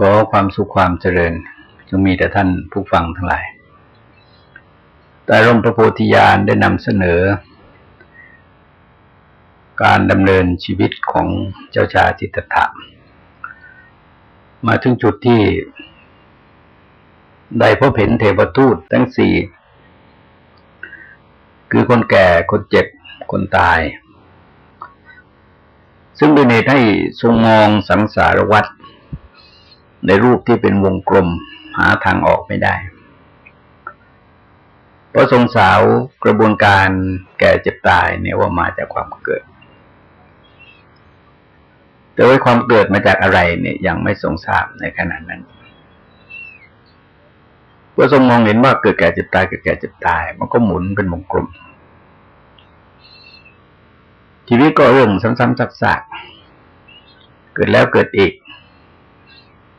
ก็ความสุขความเจริญจงมีแต่ท่านผู้ฟังทั้งหลาย แต่ร่มพระโพธิญาณได้นำเสนอ การดำเนินชีวิตของเจ้าชายจิตตะมาถึงจุดที่ได้พบเห็นเทวทูตทั้งสี่ คือคนแก่คนเจ็บ คนตาย ซึ่งเป็นเหตุให้ทรงมองสังสารวัฏ ในรูปที่เป็นวงกลมหาทางออกไม่ได้เพราะทรงสาวกระบวนการแก่เจ็บตายเนี่ยว่ามาจากความเกิด แต่ว่าความเกิดมาจากอะไรเนี่ยยังไม่ทรงทราบในขณะนั้นเพราะทรงมองเห็นว่าเกิดแก่เจ็บตายเกิดแก่เจ็บตาย มันก็หมุนเป็นวงกลม ชีวิตก็เรื่องซ้ำๆซักๆเกิดแล้วเกิดอีก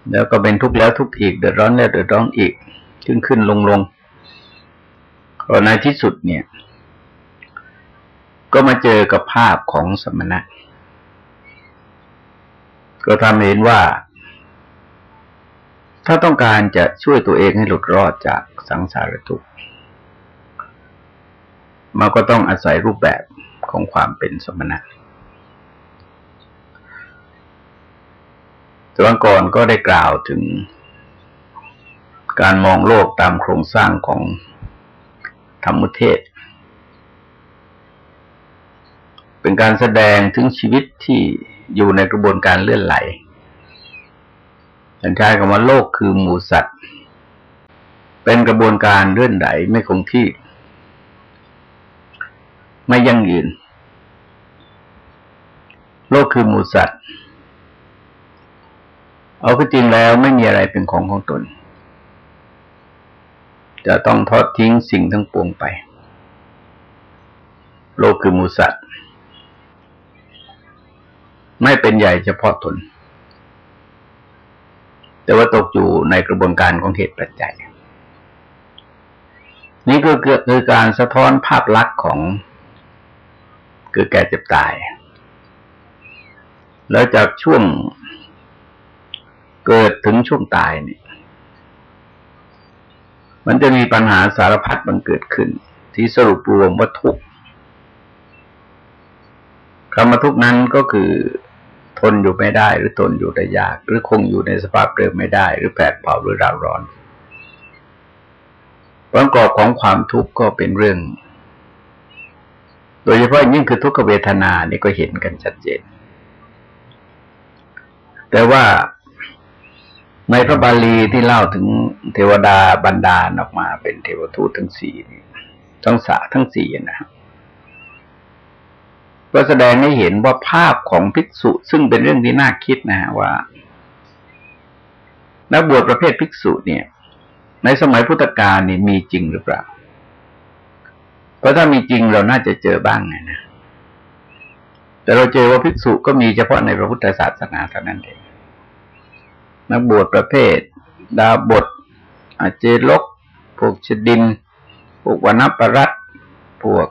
แล้วก็เป็นทุกข์แล้วทุกข์อีกเดือดร้อนแล้วเดือดร้อนอีกขึ้นขึ้นลงลงพอในที่สุดเนี่ย ก็มาเจอกับภาพของสมณะ ก็ทำเห็นว่า ถ้าต้องการจะช่วยตัวเองให้หลุดรอดจากสังสารทุกข์มันก็ต้องอาศัยรูปแบบของความเป็นสมณะ แต่วันก่อนก็ได้กล่าวถึง การมองโลกตามโครงสร้างของธรรมุเทศ เป็นการแสดงถึงชีวิตที่อยู่ในกระบวนการเลื่อนไหลฉันใช้คำว่าโลกคือหมูสัตว์ เป็นกระบวนการเลื่อนไหลไม่คงที่ ไม่ยั่งยืน โลกคือหมูสัตว์ เอาก็จริงแล้วไม่มีอะไรเป็นของของตน จะต้องทอดทิ้งสิ่งทั้งปวงไป โลกคือมูสัตว์ไม่เป็นใหญ่เฉพาะตน แต่ว่าตกอยู่ในกระบวนการของเหตุปัจจัย นี่ก็คือการสะท้อนภาพลักษณ์ของคือแก่เจ็บตาย แล้วจากช่วง เกิดถึงช่วงตายเนี่ย มันจะมีปัญหาสารพัดมันเกิดขึ้น ที่สรุปรวมว่าทุกคำว่าทุกนั้นก็คือทนอยู่ไม่ได้ หรือทนอยู่ได้ยาก หรือคงอยู่ในสภาพเดิมไม่ได้ หรือแผดเผาหรือราวร้อนประกอบของความทุกข์ก็เป็นเรื่อง โดยเฉพาะยิ่งคือทุกขเวทนานี่ก็เห็นกันชัดเจน แต่ว่า ในพระบาลีที่เล่าถึงเทวดาบรรดาออกมาเป็นเทวทูตทั้งสี่ทั้งสาทั้งสี่นะครับก็แสดงให้เห็นว่าภาพของภิกษุซึ่งเป็นเรื่องที่น่าคิดนะฮะว่า นักบวชประเภทภิกษุเนี่ย ในสมัยพุทธกาลนี่มีจริงหรือเปล่า เพราะถ้ามีจริงเราน่าจะเจอบ้างไงนะแต่เราเจอว่าภิกษุก็มีเฉพาะในพระพุทธศาสนาเท่านั้นเอง นักบวชประเภท ดาบทอาเจลก พวกชดิน พวกวนปรัตพวก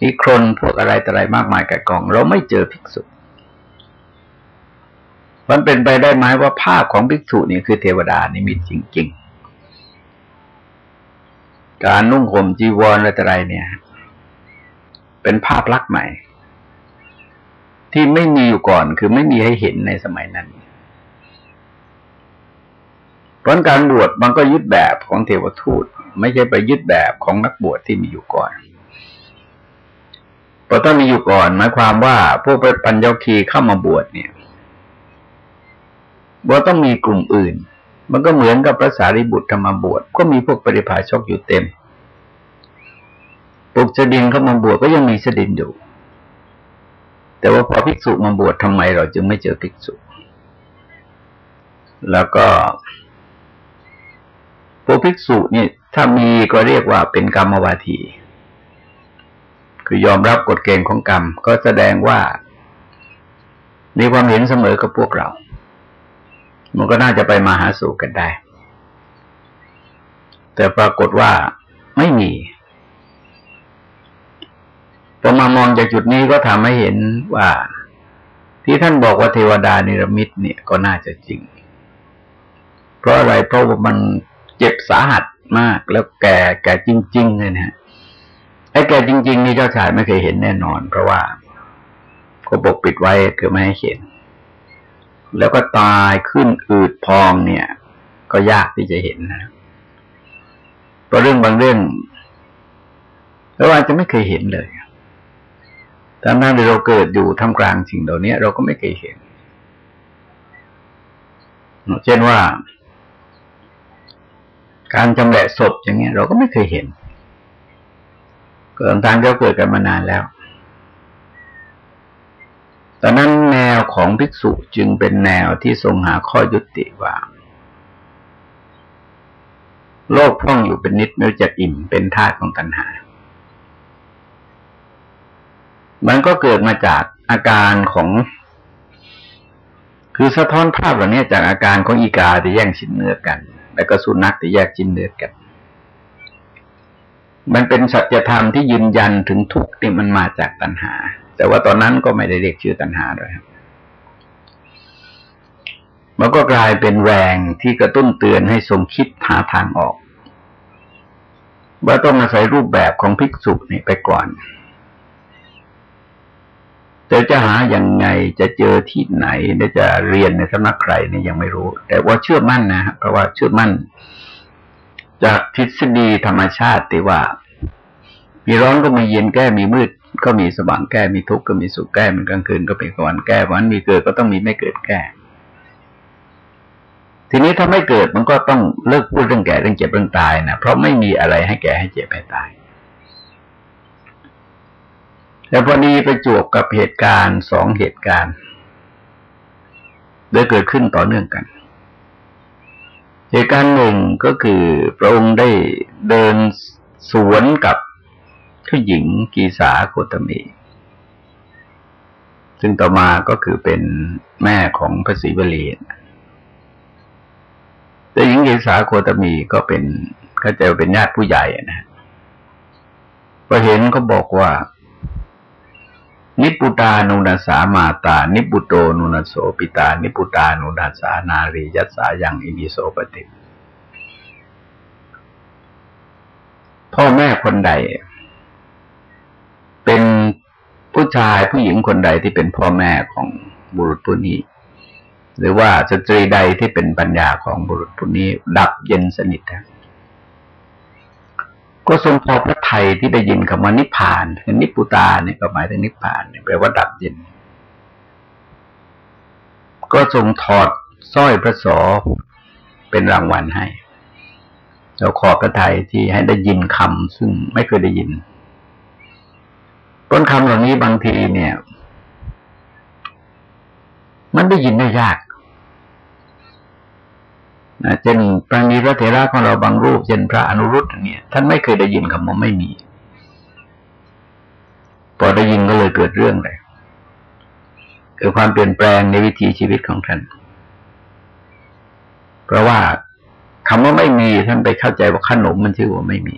นิครนพวกอะไรต่ออะไรมากมายกับกอง เราไม่เจอภิกษุ มันเป็นไปได้ไหมว่าภาพของภิกษุนี่คือเทวดานิมิตจริง ๆ การนุ่งห่มจีวรอะไรต่ออะไรเนี่ย เป็นภาพลักษณ์ใหม่ ที่ไม่มีอยู่ก่อนคือไม่มีให้เห็นในสมัยนั้น เพราะการบวชมันก็ยึดแบบของเทวทูต ไม่ใช่ไปยึดแบบของนักบวชที่มีอยู่ก่อนพอต้องมีอยู่ก่อนหมายความว่าพวกปัญญคีเข้ามาบวชเนี่ยว่าต้องมีกลุ่มอื่น มันก็เหมือนกับพระสารีบุตรธรรมบวชก็มีพวกปริพาชกอยู่เต็มปลุกสดินเข้ามาบวชก็ยังมีเสดินอยู่ แต่ว่าพอภิกษุมาบวชทำไมเราจึงไม่เจอภิกษุ แล้วก็ พวกภิกษุนี่ถ้ามีก็เรียกว่าเป็นกรรมวาที คือยอมรับกฎเกณฑ์ของกรรม ก็แสดงว่า มีความเห็นเสมอกับพวกเรา มันก็น่าจะไปมาหาสู่กันได้ แต่ปรากฏว่าไม่มีพอมามองจากจุดนี้ก็ทำให้เห็นว่า ที่ท่านบอกว่าเทวดานิรมิตเนี่ยก็น่าจะจริง เพราะอะไรเพราะว่ามัน เจ็บสาหัสมาก แล้วแก่แก่จริง ๆ เลยนะไอ้แก่จริง ๆ นี่เจ้าชายไม่เคยเห็นแน่นอน เพราะว่าก็ปกปิดไว้คือไม่ให้เห็น แล้วก็ตายขึ้นอืดพองเนี่ย ก็ยากที่จะเห็นนะเพราะเรื่องบางเรื่องเราอาจจะไม่เคยเห็นเลยทั้งนั้นเราเกิดอยู่ท่ามกลางสิ่งเหล่านี้เราก็ไม่เคยเห็น เช่นว่า การจำแหละศพอย่างเงี้ย เราก็ไม่เคยเห็นเกิดทางเราเกิดกันมานานแล้วตอนนั้นแนวของภิกษุจึงเป็นแนวที่ทรงหาข้อยุติว่า โลกพ่องอยู่เป็นนิดไม่จะอิ่มเป็นธาตุของตัณหา มันก็เกิดมาจากอาการของ คือสะท้อนภาพเหล่านี้จากอาการของอีกาที่แย่งชิ้นเนื้อกัน แล้วก็สุนัขที่แยกชิ้นเนื้อกัน มันเป็นสัจธรรมที่ยืนยันถึงทุกข์ที่มันมาจากตัณหา แต่ว่าตอนนั้นก็ไม่ได้เรียกชื่อตัณหาด้วยครับมันก็กลายเป็นแรงที่กระตุ้นเตือนให้ทรงคิดหาทางออก ว่าต้องอาศัยรูปแบบของภิกษุนี่ไปก่อน แต่จะหาอย่างไงจะเจอที่ไหนจะเรียนในสำนักใครเนี่ยยังไม่รู้ แต่ว่าเชื่อมั่นนะเพราะว่าเชื่อมั่น จากทฤษฎีธรรมชาติที่ว่า มีร้อนก็มีเย็นแก้มีมืด ก็มีสว่างแก้มีทุกข์ก็มีสุขแก้มันกลางคืนก็เป็นกลางวันแก้วันมีเกิดก็ต้องมีไม่เกิดแก้ทีนี้ถ้าไม่เกิดมันก็ต้องเลิกพูดเรื่องแก่เรื่องเจ็บเรื่องตายนะเพราะไม่มีอะไรให้แก่ให้เจ็บให้ตาย แต่พอดีไปจวบกับเหตุการณ์สองเหตุการณ์ได้เกิดขึ้นต่อเนื่องกัน เหตุการณ์หนึ่งก็คือพระองค์ได้เดินสวนกับผู้หญิงกีสาโคตมี ซึ่งต่อมาก็คือเป็นแม่ของพระศรีวลีแต่หญิงกีสาโคตมีก็เป็นก็จะเป็นญาติผู้ใหญ่นะพอเห็นก็บอกว่า นิปุตานุนาสามาตา นิปุโตนุนาโสปิตา นิปุตานุนาสานารียัสสายังอินิโสปติ พ่อแม่คนใด เป็นผู้ชายผู้หญิงคนใดที่เป็นพ่อแม่ของบุรุษผู้นี้ หรือว่าสตรีใดที่เป็นปัญญาของบุรุษผู้นี้ ดับเย็นสนิท ก็ทรงพอพระไทยที่ได้ยินคำว่านิพพานนิพุตาเนี่ยก็หมายถึงนิพพานแปลว่าดับเย็น ก็ทรงถอดสร้อยพระสอเป็นรางวัลให้เราขอพระไทยที่ให้ได้ยินคำซึ่งไม่เคยได้ยินต้นคำเหล่านี้บางทีเนี่ย มันได้ยินได้ยาก นะเช่นปราณีพรเถระของเราบางรูปเช่นพระอนุรุตเนี่ย ท่านไม่เคยได้ยินคำว่าไม่มีพอได้ยินก็เลยเกิดเรื่องเลยเกิดความเปลี่ยนแปลงในวิถีชีวิตของท่าน เพราะว่าคำว่าไม่มีท่านไปเข้าใจว่าขนมมันชื่อว่าไม่มี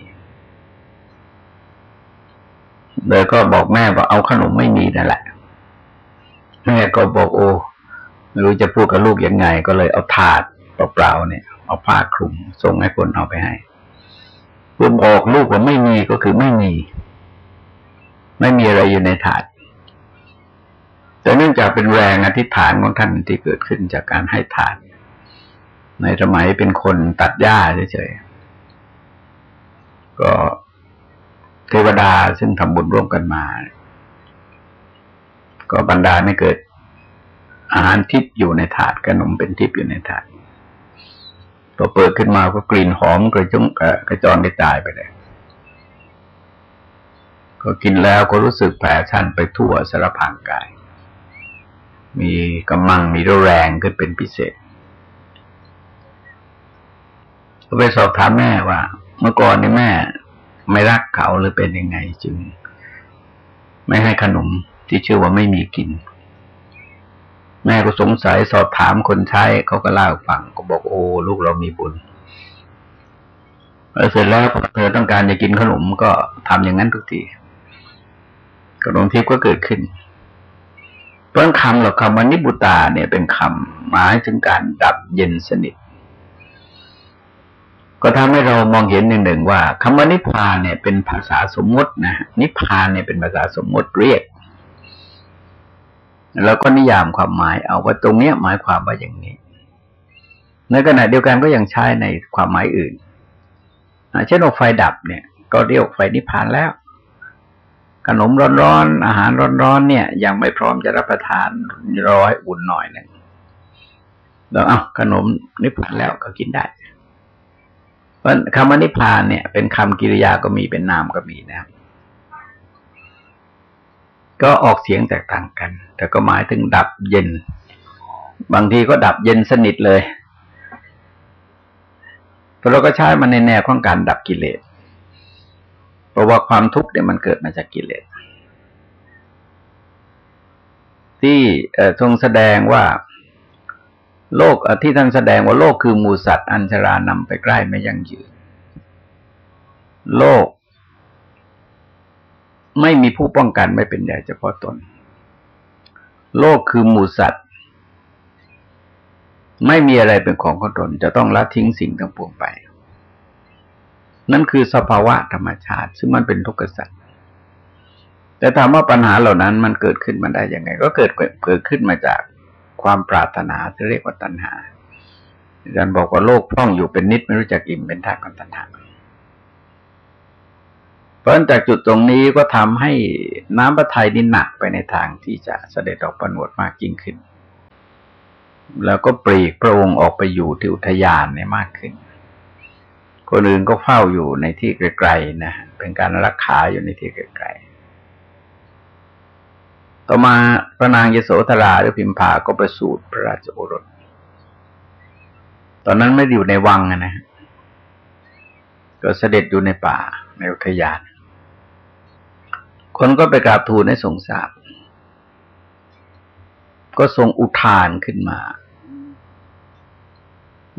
เลยก็บอกแม่ว่าเอาขนมไม่มีนั่นแหละ แม่ก็บอกโอ้ไม่รู้จะพูดกับลูกยังไง ก็เลยเอาถาด เปล่าๆเนี่ย เอาผ้าคลุมส่งให้คนเอาไปให้เพื่อบอกลูกว่าไม่มีก็คือไม่มี ไม่มีอะไรอยู่ในถาด แต่เนื่องจากเป็นแรงอธิษฐานของท่านที่เกิดขึ้นจากการให้ทาน ในสมัยเป็นคนตัดหญ้าเฉยๆ ก็เทวดาซึ่งทำบุญร่วมกันมา ก็บรรดาไม่เกิดอาหารทิพย์อยู่ในถาดขนมเป็นทิพย์อยู่ในถาด พอเปิดขึ้นมาก็กลิ่นหอมกระจุงกระจรได้ตายไปเลย ก็กินแล้วก็รู้สึกแผลชันไปทั่วสารพางกาย มีกำลังมีแรงขึ้นเป็นพิเศษก็ไปสอบถามแม่ว่า เมื่อก่อนนี่แม่ ไม่รักเขาหรือเป็นยังไงจึง ไม่ให้ขนมที่เชื่อว่าไม่มีกิน แม่ก็สงสัยสอบถามคนใช้เขาก็เล่าฟังก็บอกโอ้ลูกเรามีบุญเสร็จแล้วเธอต้องการจะกินขนมก็ทำอย่างนั้นทุกทีขนมทิพย์ก็เกิดขึ้นไปราะคำหรอกคำว่านิบุตาเนี่ยเป็นคำหมายถึงการดับเย็นสนิท ก็ทำให้เรามองเห็นหนึ่งหนึ่งว่าคำว่านิพพานเนี่ยเป็นภาษาสมมตินะนิพพานเนี่ยเป็นภาษาสมมติเรียก แล้วก็นิยามความหมายเอาว่าตรงเนี้ยหมายความว่าอย่างนี้ ในขณะเดียวกันก็ยังใช้ในความหมายอื่นเช่นไฟดับเนี่ย ก็เรียกไฟนิพพานแล้ว ขนมร้อนๆอาหารร้อนๆเนี่ย ยังไม่พร้อมจะรับประทานรอให้อุ่นหน่อยหนึ่งแล้วเอาขนมนิพพานแล้วก็กินได้เพราะคำว่านิพพานเนี่ย เป็นคำกิริยาก็มีเป็นนามก็มีนะครับ ก็ออกเสียงแตกต่างกัน แต่ก็หมายถึงดับเย็น บางทีก็ดับเย็นสนิทเลยเพราะเราก็ใช้มันในแนวของการดับกิเลส เพราะว่าความทุกข์เนี่ยมันเกิดมาจากกิเลส ที่ทรงแสดงว่าโลกที่ท่านแสดงว่าโลกคือมูสัตว์อัญชรานำไปใกล้ไม่ยั่งยืน โลก ไม่มีผู้ป้องกันไม่เป็นใหญ่เฉพาะตน โลกคือหมูสัตว์ ไม่มีอะไรเป็นของของตน จะต้องละทิ้งสิ่งทั้งปวงไป นั่นคือสภาวะธรรมชาติ ซึ่งมันเป็นทุกข์สัตว์แต่ถามว่าปัญหาเหล่านั้นมันเกิดขึ้นมาได้ยังไง ก็เกิดเกิดขึ้นมาจากความปรารถนาที่เรียกว่าตัณหาอาจารย์บอกว่าโลกพ่องอยู่เป็นนิดไม่รู้จักอิ่มเป็นท่างของตัณหา ราะจากจุดตรงนี้ก็ทำให้น้ำพระทัยนี่หนักไปในทางที่จะเสด็จออกประนวดมากยิ่งขึ้น แล้วก็ปรีกพระองค์ออกไปอยู่ที่อุทยานเนี่ยมากขึ้น คนอื่นก็เฝ้าอยู่ในที่ไกลๆนะเป็นการรักขาอยู่ในที่ไกลๆต่อมาพระนางยโสธราหรือพิมพาก็ประสูติพระราชโอรส ตอนนั้นไม่อยู่ในวังนะก็เสด็จอยู่ในป่าในอุทยาน คนก็ไปกราบทูลให้ทรงทราบ ก็ทรงอุทานขึ้นมา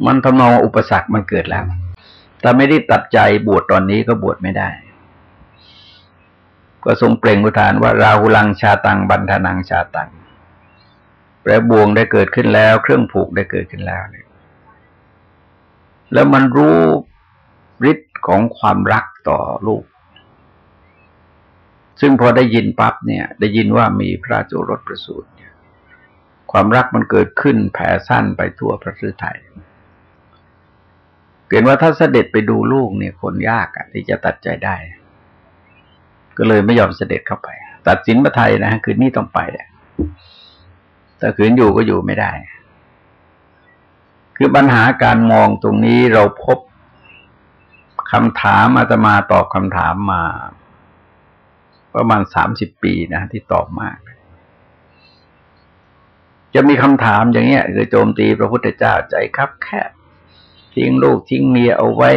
มันทำนองอุปสรรคมันเกิดแล้วถ้าไม่ได้ตัดใจบวชตอนนี้ก็บวชไม่ได้ ก็ทรงเปล่งอุทานว่า ราหุลังชาตัง บันทนังชาตัง แปรบวงได้เกิดขึ้นแล้ว เครื่องผูกได้เกิดขึ้นแล้วเนี่ยแล้วมันรู้ฤทธิ์ของความรักต่อลูก ซึ่งพอได้ยินปั๊บเนี่ย ได้ยินว่ามีพระจุรสประสูติความรักมันเกิดขึ้นแผ่สั้นไปทั่วพระฤทัยเห็นว่าถ้าเสด็จไปดูลูกเนี่ยคนยากอะที่จะตัดใจได้ ก็เลยไม่ยอมเสด็จเข้าไป ตัดสินพระไทยนะคือนี่ต้องไปแต่ขืนอยู่ก็อยู่ไม่ได้ คือปัญหาการมองตรงนี้เราพบคำถามอาตมาตอบคำถามมา ประมาณสามสิบปีนะที่ตอบมาก จะมีคำถามอย่างเงี้ยคือโจมตีพระพุทธเจ้าใจครับแคบทิ้งลูกทิ้งเมียเอาไว้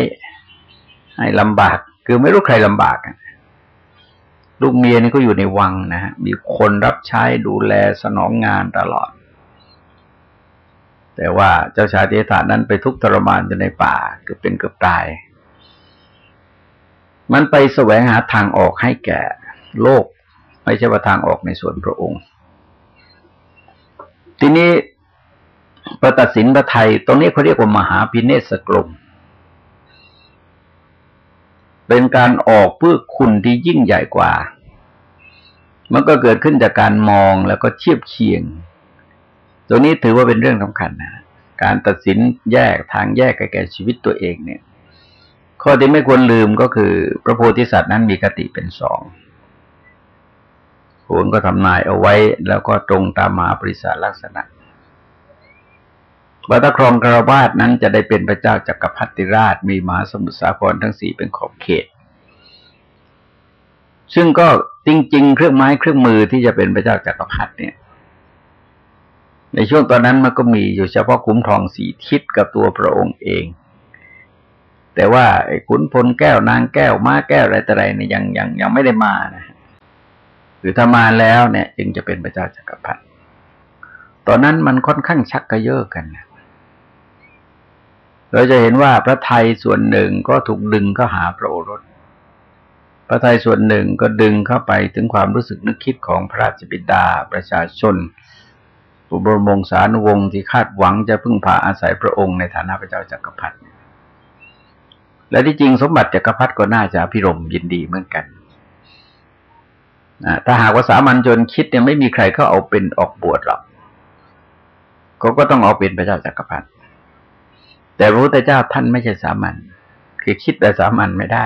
ให้ลำบาก คือไม่รู้ใครลำบากลูกเมียนี่ก็อยู่ในวังนะฮะมีคนรับใช้ดูแลสนองงานตลอด แต่ว่าเจ้าชายเทถานั้นไปทุกทรมานอยู่ในป่าเกือบเป็นเกือบตาย มันไปแสวงหาทางออกให้แก่ โลก ไม่ใช่ว่าทางออกในส่วนพระองค์ ทีนี้ประตัดสินพระไทยตรงนี้เขาเรียกว่ามหาพิเนศกลมเป็นการออกเพื่อคุณที่ยิ่งใหญ่กว่า มันก็เกิดขึ้นจากการมองแล้วก็เทียบเคียง ตัวนี้ถือว่าเป็นเรื่องสำคัญนะการตัดสินแยกทางแยกแก่ชีวิตตัวเองเนี่ย ข้อที่ไม่ควรลืมก็คือ พระโพธิสัตว์นั้นมีกติเป็นสอง นก็ทำนายเอาไว้ แล้วก็ตรงตามมาปริศาลักษณะว่าถ้าครองกราวาสนั้นจะได้เป็นพระเจ้าจากักรพรรดิราชมีมหาสมุทรสาครทั้งสี่เป็นขอบเขต ซึ่งก็จริง ๆ เครื่องไม้เครื่องมือที่จะเป็นพระเจ้าจากักรพรรดิเนี่ย ในช่วงตอนนั้นมันก็มีอยู่เฉพาะคุ้มครองสีทิศกับตัวพระองค์เอง แต่ว่าไอ้ขุนพลแก้วนางแก้วม้าแก้วอะไรแต่ไรเนี่ยยังยังยังไม่ได้มานะ หรือถ้ามาแล้วเนี่ย จึงจะเป็นพระเจ้าจากักรพรรดิตอนนั้นมันค่อนข้างชักกระเยาะกันนะเราจะเห็นว่าพระไทยส่วนหนึ่งก็ถูกดึงเข้าหาพระโอรส พระไทยส่วนหนึ่งก็ดึงเข้าไปถึงความรู้สึกนึกคิดของพระราชบิดาประชาชนอุบรมงสานุวงศ์ที่คาดหวังจะพึ่งพาอาศัยพระองค์ในฐานะพระเจ้าจักรพรรดิและที่จริงสมบัติจักรพรรดิก็น่าจะพิรมยินดีเหมือนกัน ถ้าหากว่าสามัญชนคิดเนี่ยไม่มีใครเขาเอาเป็นออกบวชหรอกเขาก็ต้องเอาเป็นพระเจ้าจักรพรรดิแต่พระพุทธเจ้าท่านไม่ใช่สามัญคือคิดแบบสามัญไม่ได้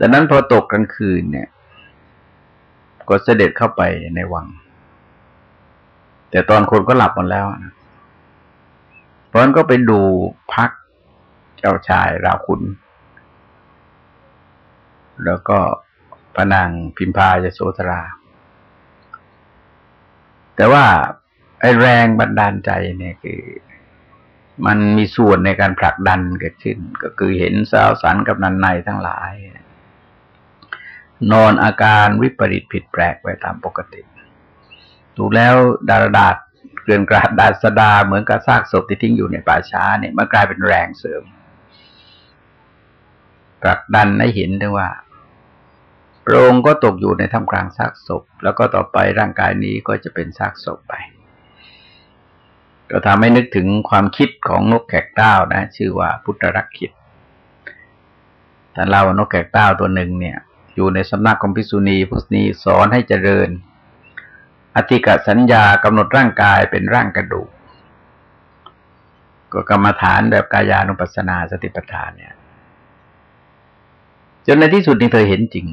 ดังนั้นพอตกกลางคืนเนี่ย ก็เสด็จเข้าไปในวัง แต่ตอนคนก็หลับหมดแล้วนะเพราะนั้นก็ไปดูพักเจ้าชายราคุณ แล้วก็ พนางพิมพาจะโสธรา แต่ว่าไอ้แรงบันดาลใจเนี่ยคือ มันมีส่วนในการผลักดันเกิดขึ้น ก็คือเห็นสาวสันกับนันในทั้งหลาย นอนอาการวิปริตผิดแปลกไปตามปกติถูกแล้วดารดาษเกลื่อนกราดดาสดาเหมือนกับซากศพที่ทิ้งอยู่ในป่าช้าเนี่ยมันกลายเป็นแรงเสริมผลักดันให้เห็นด้ว่า พระองค์ก็ตกอยู่ในท่ามกลางซากศพ แล้วก็ต่อไปร่างกายนี้ก็จะเป็นซากศพไป ก็ทำให้นึกถึงความคิดของนกแขกเต้านะ ชื่อว่าพุทธรักคิดท่เล่าว่านกแขกเต้าตัวหนึ่งเนี่ย อยู่ในสำนักของพิษุณีพุทธนีสอนให้เจริญ อธิกสัญญากำหนดร่างกายเป็นร่างกระดูก ก็กรรมฐานแบบกายานุปัสสนาสติปัฏฐานเนี่ยจนในที่สุดนี่เธอเห็นจริง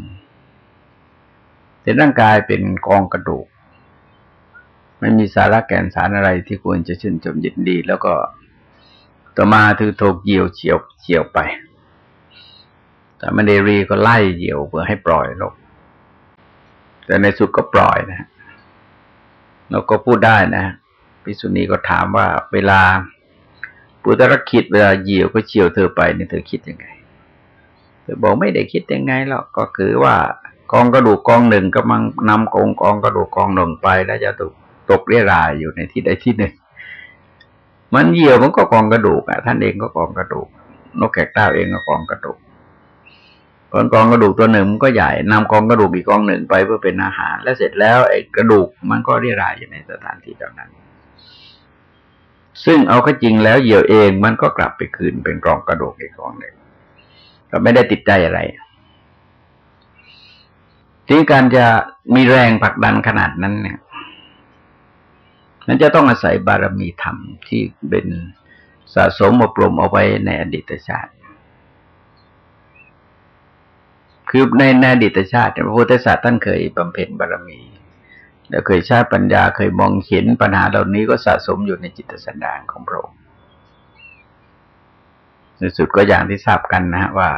เห็นร่างกายเป็นกองกระดูก ไม่มีสาระแก่นสารอะไรที่ควรจะชื่นชมยินดี แล้วก็ต่อมาถือโถกเหี่ยวเฉียวเฉียวไปแต่มันเดรีก็ไล่เหี่ยวเพื่อให้ปล่อยนกแต่ในสุดก็ปล่อยนะนกก็พูดได้นะพิสุนีก็ถามว่าเวลาปุตรคิดเวลาเหยี่ยวก็เฉียวเธอไปนี่เธอคิดยังไง เธอบอกไม่ได้คิดยังไงหรอกก็คือว่า กองกระดูกกองหนึ่งกำลังนำกองกองกระดูกกองหนึ่งไป แล้วจะถูกตกเรียรายอยู่ในที่ใดที่หนึ่ง มันเหยี่ยวมันก็กองกระดูกอะท่านเองก็กองกระดูก นกแขกเต้าเองก็กองกระดูกกองกองกระดูกตัวหนึ่งมันก็ใหญ่นำกองกระดูกอีกกองหนึ่งไปเพื่อเป็นอาหาร แล้วเสร็จแล้วไอ้กระดูกมันก็เรียรายอยู่ในสถานที่เหล่านั้น ซึ่งเอาก็จริงแล้วเหยี่ยวเองมันก็กลับไปคืนเป็นกองกระดูกอีกกองหนึ่งก็ไม่ได้ติดใจอะไร ที่การจะมีแรงผลักดันขนาดนั้นเนี่ยนั้นจะต้องอาศัยบารมีธรรมที่เป็นสะสมอบรมเอาไว้ในอดีตชาติ คือในในอดีตชาติพระพุทธศาสนาท่านเคยบำเพ็ญบารมีแล้วเคยใช้ปัญญาเคยมองเห็นปัญหาเหล่านี้ก็สะสมอยู่ในจิตสันดานของพระองค์ในสุดก็อย่างที่ทราบกันนะว่า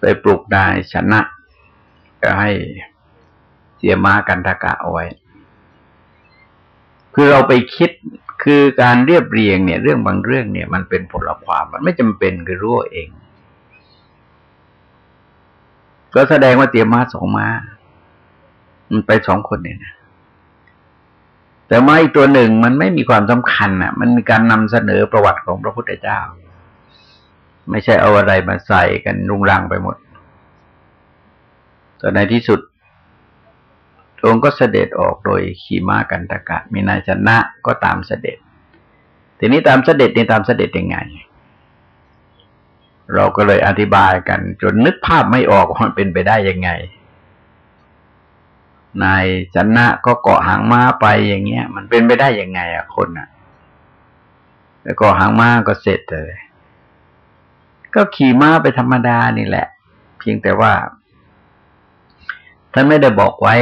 ไปปลุกนายชนะ ก็ให้เสียมากันทกะเอาไว้ คือเราไปคิดคือการเรียบเรียงเนี่ย เรื่องบางเรื่องเนี่ย มันเป็นผลความมันไม่จำเป็นคือรู้เอง ก็แสดงว่าเตียมมาสองมามันไปสองคนเนี่ยนะแต่มาอีกตัวหนึ่งมันไม่มีความสำคัญอะ มันมีการนำเสนอประวัติของพระพุทธเจ้า ไม่ใช่เอาอะไรมาใส่กันรุงรังไปหมด แต่ในที่สุดองค์ก็เสด็จออกโดยขี่ม้ากันตะกะ มีนายชนะก็ตามเสด็จ ทีนี้ตามเสด็จนี่ตามเสด็จยังไง เราก็เลยอธิบายกัน จนนึกภาพไม่ออกว่ามันเป็นไปได้ยังไง นายชนะก็เกาะหางม้าไปอย่างเงี้ย มันเป็นไปได้ยังไงอะคนอะแล้วก็หางม้าก็เสร็จเลย ก็ขี่ม้าไปธรรมดานี่แหละ เพียงแต่ว่า ท่านไม่ได้บอกไว้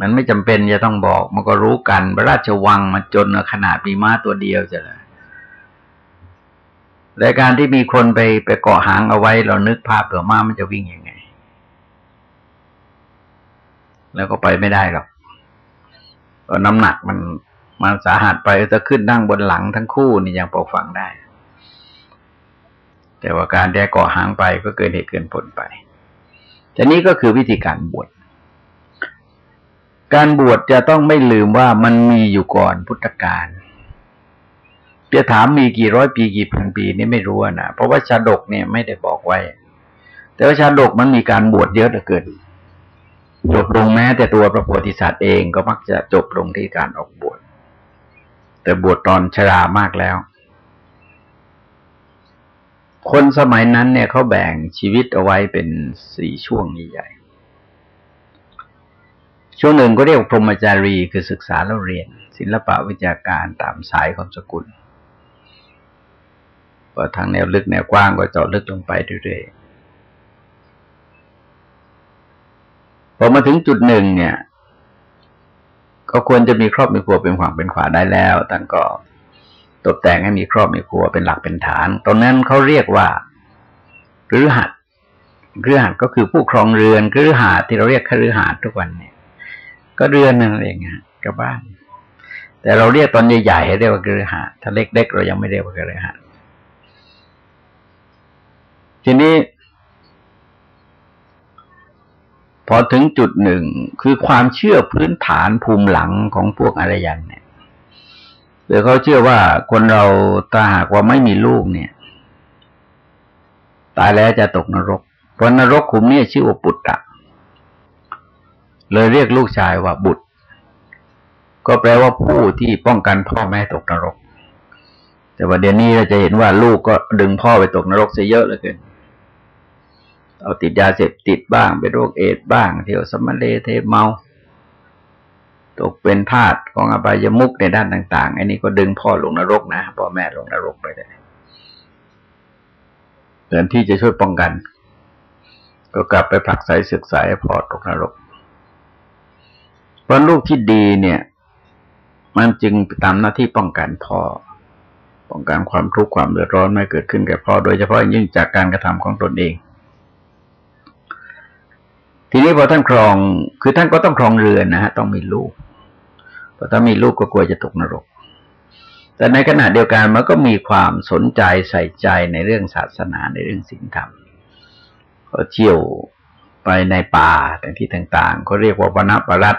มันไม่จำเป็นจะต้องบอก มันก็รู้กันพระราชวังมันจนขนาดมีม้าตัวเดียวจะเลยและการที่มีคนไปไปเกาะหางเอาไว้ เรานึกภาพเผื่อม้ามันจะวิ่งยังไง แล้วก็ไปไม่ได้หรอกน้ำหนักมันมันสาหัสไปจะขึ้นนั่งบนหลังทั้งคู่นี่ยังปกฟังได้ แต่ว่าการแดเกาะหางไปก็เกินเหตุเกินผลไปแต่นี้ก็คือวิธีการบวช การบวชจะต้องไม่ลืมว่ามันมีอยู่ก่อนพุทธกาลจะถามมีกี่ร้อยปีกี่พันปีนี่ไม่รู้นะเพราะว่าชาดกเนี่ยไม่ได้บอกไว้ แต่ว่าชาดกมันมีการบวชเยอะเหลือเกินจบลงแม้ แต่ตัวพระโพธิสัตว์เองก็มักจะจบลงที่การออกบวชแต่บวชตอนชรามากแล้ว คนสมัยนั้นเนี่ยเขาแบ่งชีวิตเอาไว้เป็นสี่ช่วงใหญ่ ช่วงหนึ่งก็เรียกพรหมจารีคือศึกษาแล้วเรียน ศิลปะวิชาการตามสายของสกุลก็ทางแนวลึกแนวกว้างก็เจาะลึกลงไปเรื่อยๆพอมาถึงจุดหนึ่งเนี่ย ก็ควรจะมีครอบมีครัวเป็นฝั่งเป็นขวาได้แล้วท่านก็ตกแต่งให้มีครอบมีครัวเป็นหลักเป็นฐาน ตรงนั้นเขาเรียกว่ารือหัดรือหัดก็คือผู้ครองเรือนรือหัดที่เราเรียกคฤหัสทุกวันเนี่ย ก็เรือนนั่นเองฮะกับบ้าน แต่เราเรียกตอนใหญ่ๆเรียกว่าเรือหาถ้าเล็กๆเรายังไม่เรียกว่าเรือหาทีนี้ พอถึงจุดหนึ่งคือความเชื่อพื้นฐานภูมิหลังของพวกอารยันเนี่ยเดี๋ยวเขาเชื่อว่าคนเราถ้าหากว่าไม่มีลูกเนี่ย ตายแล้วจะตกนรกเพราะนรกขุมนี้ชื่อว่าปุตตะ เลยเรียกลูกชายว่าบุตร ก็แปลว่าผู้ที่ป้องกันพ่อแม่ตกนรก แต่ว่าเดี๋ยวนี้เราจะเห็นว่าลูกก็ดึงพ่อไปตกนรกซะเยอะเหลือเกินเอาติดยาเสพติดบ้างเป็นโรคเอดบ้าง เที่ยวสมเลเทเมา ตกเป็นทาสของอบายมุกในด้านต่างๆ อันนี้ก็ดึงพ่อลงนรกนะพ่อแม่ลงนรกไปได้เดินที่จะช่วยป้องกัน ก็กลับไปผลักไสศึกษาให้พ่อตกนรก เพราะลูกที่ดีเนี่ย มันจึงตามหน้าที่ป้องกันพ่อ ป้องกันความทุกข์ความเดือดร้อนไม่เกิดขึ้นแก่พ่อ โดยเฉพาะยิ่งจากการกระทำของตนเอง ทีนี้พอท่านครอง คือท่านก็ต้องครองเรือนนะฮะต้องมีลูกพอถ้ามีลูกก็กลัวจะตกนรก แต่ในขณะเดียวกันมันก็มีความสนใจใส่ใจในเรื่องศาสนาในเรื่องสิ่งธรรมก็เที่ยวไปในป่าแต่ที่ต่างๆเขาเรียกว่าปณปรัต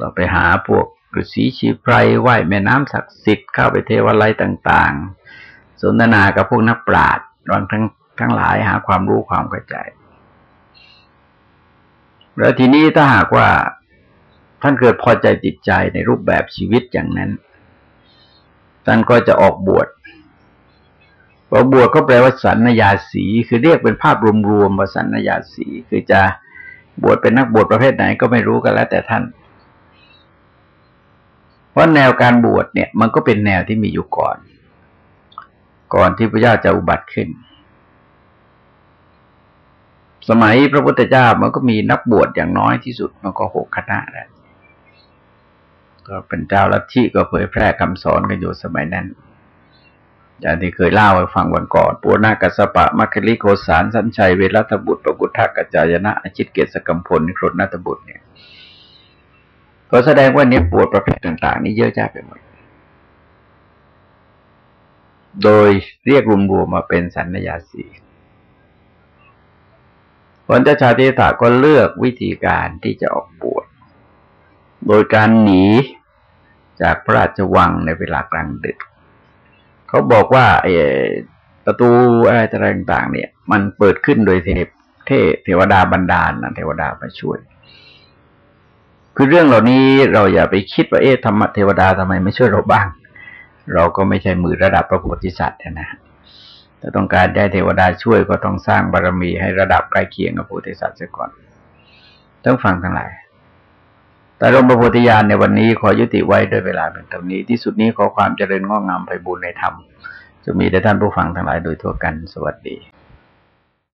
ก็ไปหาพวกฤาษีชีไพรไหว้แม่น้ำศักดิ์สิทธิ์เข้าไปเทวไลต่างๆ สนทนากับพวกนักปราชญ์รวมทั้งทั้งหลายหาความรู้ความเข้าใจ แล้วทีนี้ถ้าหากว่าท่านเกิดพอใจจิตใจในรูปแบบชีวิตอย่างนั้น ท่านก็จะออกบวชพอบวชก็แปลว่าสันนยาสีคือเรียกเป็นภาพรวมๆว่าสันนยาสีคือจะบวชเป็นนักบวชประเภทไหนก็ไม่รู้กันแล้วแต่ท่าน ราะแนวการบวชเนี่ย มันก็เป็นแนวที่มีอยู่ก่อน ก่อนที่พระเจ้าจะอุบัติขึ้น สมัยพระพุทธเจ้ามันก็มีนักบวชอย่างน้อยที่สุด มันก็หกคณะแล้วก็เป็นเจ้าลัทธิก็เผยแพร่คำสอนกันอยู่สมัยนั้นอย่างที่เคยเล่าให้ฟังวันก่อนปูนากัสปะมัคคิลิโกสารสัญชัยเวรัตบุตรปกุทธกัจจายนะอชิตเกศกัมพลนิโครนาตบุตรเนี่ย ก็แสดงว่าเนี้ยปวดประเภทต่าง ๆ นี่เยอะแยะไปหมด โดยเรียกรวมๆมาเป็นสัญญาสีผลเจ้าชาติถาก็เลือกวิธีการที่จะออกบวชโดยการหนีจากพระราชวังในเวลากลางดึก เขาบอกว่าไอ้ประตูอะไรต่างๆเนี่ย มันเปิดขึ้นโดยเทพเทวดาบันดาลนะเทวดามาช่วย คือเรื่องเหล่านี้เราอย่าไปคิดว่าเอ๊ะธรรมเทวดาทำไมไม่ช่วยเราบ้าง เราก็ไม่ใช่มือระดับพระโพธิสัตว์นะถ้าต้องการได้เทวดาช่วยก็ต้องสร้างบารมีให้ระดับใกล้เคียงกับพระโพธิสัตว์เสียก่อนต้องฟังทั้งหลายแต่รมพระโพธิญาณในวันนี้ขอยุติไว้ด้วยเวลาเป็นเท่านี้ ที่สุดนี้ขอความเจริญงอกงามไปบุญในธรรมจะมีแด่ท่านผู้ฟังทั้งหลายโดยทั่วกันสวัสดี